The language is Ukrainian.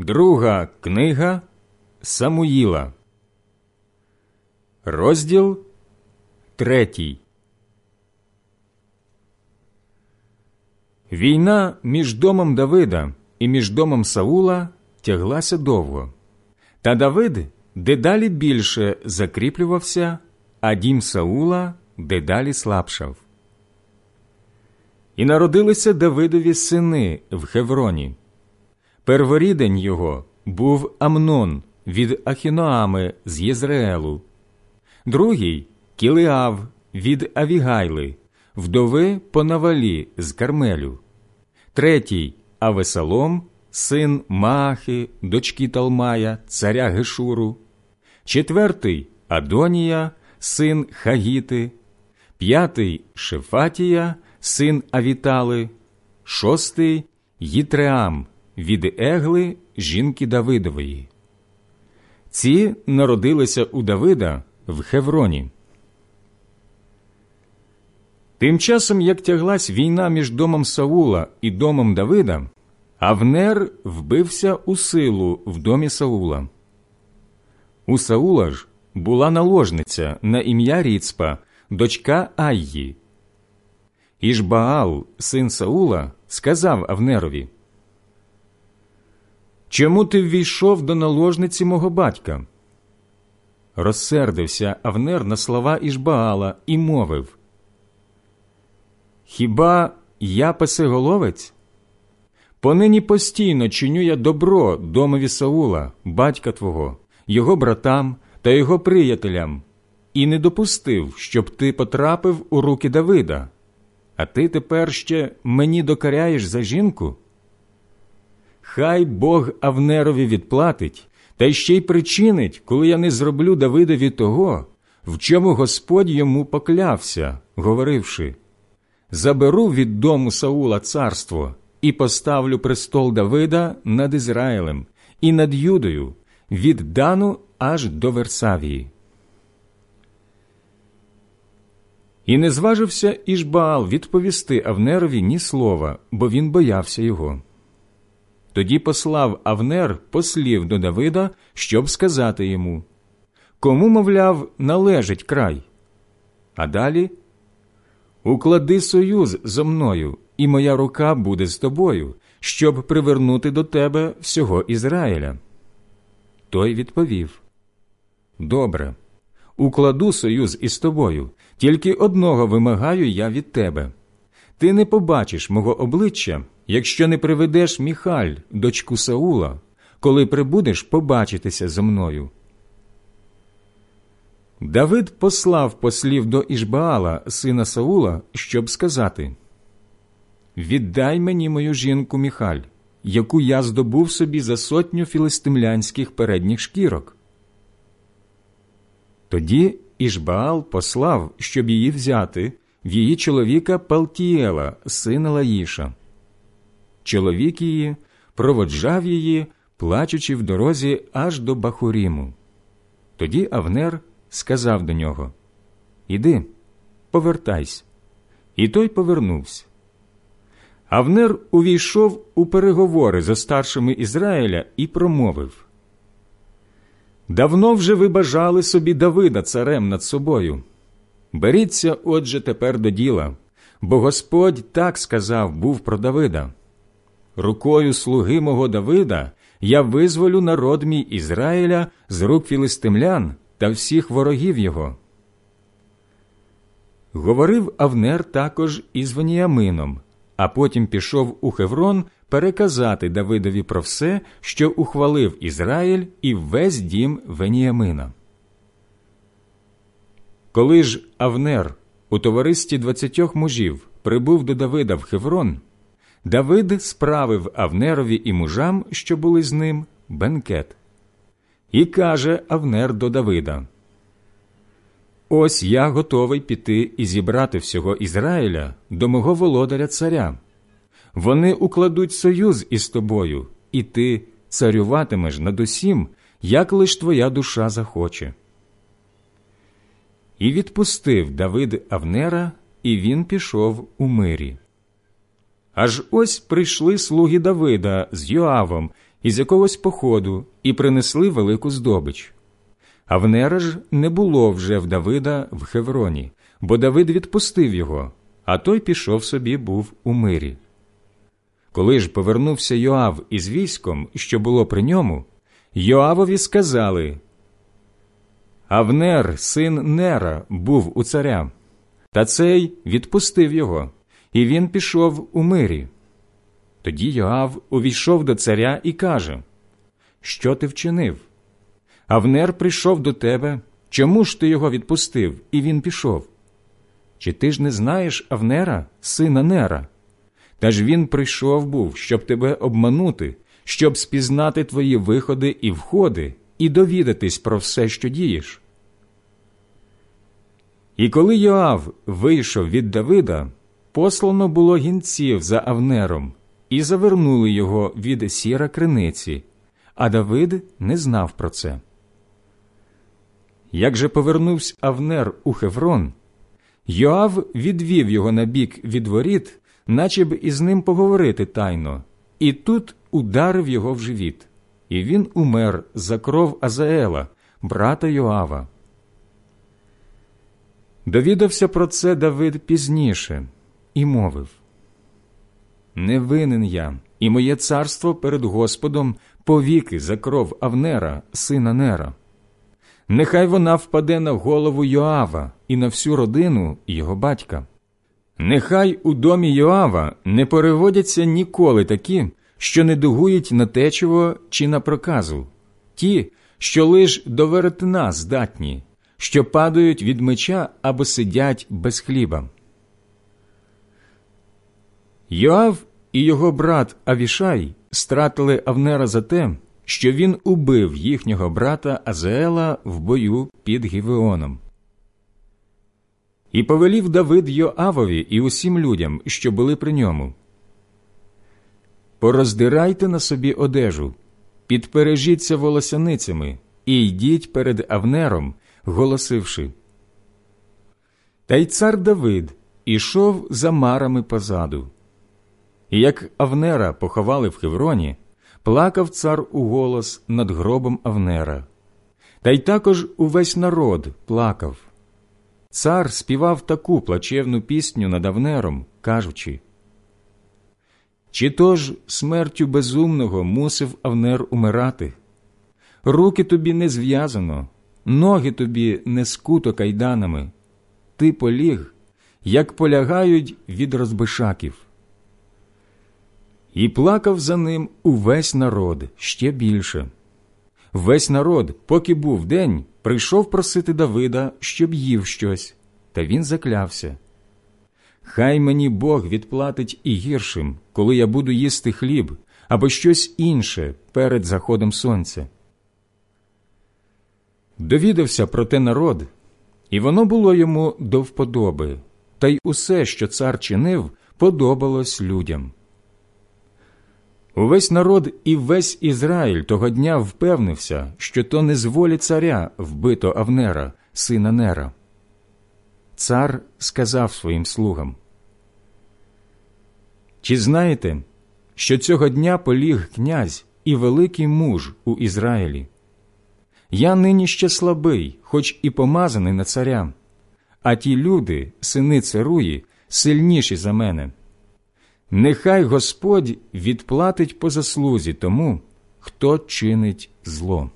Друга книга Самуїла, розділ третій. Війна між домом Давида і між домом Саула тяглася довго, та Давид дедалі більше закріплювався, а дім Саула дедалі слабшав. І народилися Давидові сини в Хевроні. Перворідень його був Амнон від Ахіноами з Єзреелу, другий Кілеав від Авігайли, вдови Понавалі з Кармелю, третій Авесалом, син Маахи, дочки Талмая, царя Гешуру, четвертий Адонія, син Хагіти, п'ятий Шефатія, син Авітали, шостий Їтреам від Егли жінки Давидової. Ці народилися у Давида в Хевроні. Тим часом, як тяглась війна між домом Саула і домом Давида, Авнер вбився у силу в домі Саула. У Саула ж була наложниця на ім'я Ріцпа, дочка Айї. Ішбаал, син Саула, сказав Авнерові Чому ти ввійшов до наложниці мого батька? Розсердився Авнер на слова Ішбаала і мовив Хіба я песеголовець? Понині постійно чиню я добро домові Саула, батька твого, його братам та його приятелям, і не допустив, щоб ти потрапив у руки Давида, а ти тепер ще мені докаряєш за жінку? Хай Бог Авнерові відплатить, та ще й причинить, коли я не зроблю Давидові того, в чому Господь йому поклявся, говоривши Заберу від дому Саула царство і поставлю престол Давида над Ізраїлем і над Юдою від Дану аж до Версавії. І не зважився Ішбаал відповісти Авнерові ні слова, бо він боявся його. Тоді послав Авнер послів до Давида, щоб сказати йому Кому, мовляв, належить край? А далі Уклади союз зо мною, і моя рука буде з тобою, щоб привернути до тебе всього Ізраїля. Той відповів Добре, укладу союз із тобою, тільки одного вимагаю я від тебе. Ти не побачиш мого обличчя, якщо не приведеш Міхаль, дочку Саула, коли прибудеш побачитися зо мною. Давид послав послів до Ішбаала, сина Саула, щоб сказати Віддай мені мою жінку Міхаль, яку я здобув собі за сотню філистимлянських передніх шкірок. Тоді Ішбаал послав, щоб її взяти в її чоловіка Палтієла, сина Лаїша. Чоловік її проводжав її, плачучи в дорозі аж до Бахуріму. Тоді Авнер сказав до нього Іди, повертайся. І той повернувся. Авнер увійшов у переговори за старшими Ізраїля і промовив Давно вже ви бажали собі Давида царем над собою. Беріться, отже, тепер до діла, бо Господь так сказав був про Давида. Рукою слуги мого Давида я визволю народ мій Ізраїля з рук філистимлян та всіх ворогів його. Говорив Авнер також із Веніамином, а потім пішов у Хеврон переказати Давидові про все, що ухвалив Ізраїль і весь дім Веніамина. Коли ж Авнер у товаристві двадцятьох мужів прибув до Давида в Хеврон, Давид справив Авнерові і мужам, що були з ним, бенкет. І каже Авнер до Давида: Ось я готовий піти і зібрати всього Ізраїля до мого володаря царя. Вони укладуть союз із тобою, і ти царюватимеш над усім, як лиш твоя душа захоче. І відпустив Давид Авнера, і він пішов у мирі. Аж ось прийшли слуги Давида з Йоавом із якогось походу і принесли велику здобич. Авнера ж не було вже в Давида в Хевроні, бо Давид відпустив його, а той пішов собі був у мирі. Коли ж повернувся Йоав із військом, що було при ньому, Йоавові сказали Авнер, син Нера, був у царя, та цей відпустив його, і він пішов у мирі. Тоді Йоав увійшов до царя і каже Що ти вчинив? Авнер прийшов до тебе. Чому ж ти його відпустив, і він пішов? Чи ти ж не знаєш Авнера, сина Нера? Та ж він прийшов був, щоб тебе обманути, щоб спізнати твої виходи і входи, і довідатись про все, що дієш. І коли Йоав вийшов від Давида, послано було гінців за Авнером, і завернули його від сіра криниці, а Давид не знав про це. Як же повернувся Авнер у Хеврон, Йоав відвів його на бік від воріт, наче б із ним поговорити тайно, і тут ударив його в живіт, і він умер за кров Азаела, брата Йоава. Довідався про це Давид пізніше і мовив Не винен я, і моє царство перед Господом повіки за кров Авнера, сина Нера. Нехай вона впаде на голову Йоава і на всю родину його батька. Нехай у домі Йоава не переводяться ніколи такі, що не дугують на течиво чи на проказу, ті, що лиш до веретна здатні, що падають від меча або сидять без хліба. Йоав і його брат Авішай стратили Авнера за те, що він убив їхнього брата Азеела в бою під Гівеоном. І повелів Давид Йоавові і усім людям, що були при ньому. Пороздирайте на собі одежу, підпережіться волосяницями і йдіть перед Авнером, голосивши. Та й цар Давид ішов за марами позаду. І як Авнера поховали в Хевроні, плакав цар у голос над гробом Авнера. Та й також увесь народ плакав. Цар співав таку плачевну пісню над Авнером, кажучи Чи то ж смертю безумного мусив Авнер умирати? Руки тобі не зв'язано, ноги тобі не скуто кайданами, ти поліг, як полягають від розбишаків. І плакав за ним увесь народ ще більше. Весь народ, поки був день, прийшов просити Давида, щоб їв щось, та він заклявся. Хай мені Бог відплатить і гіршим, коли я буду їсти хліб або щось інше перед заходом сонця. Довідався про те народ, і воно було йому до вподоби, та й усе, що цар чинив, подобалось людям. Увесь народ і весь Ізраїль того дня впевнився, що то не з волі царя вбито Авнера, сина Нера. Цар сказав своїм слугам Чи знаєте, що цього дня поліг князь і великий муж у Ізраїлі? Я нині ще слабий, хоч і помазаний на царя, а ті люди, сини царуї, сильніші за мене. Нехай Господь відплатить по заслузі тому, хто чинить зло.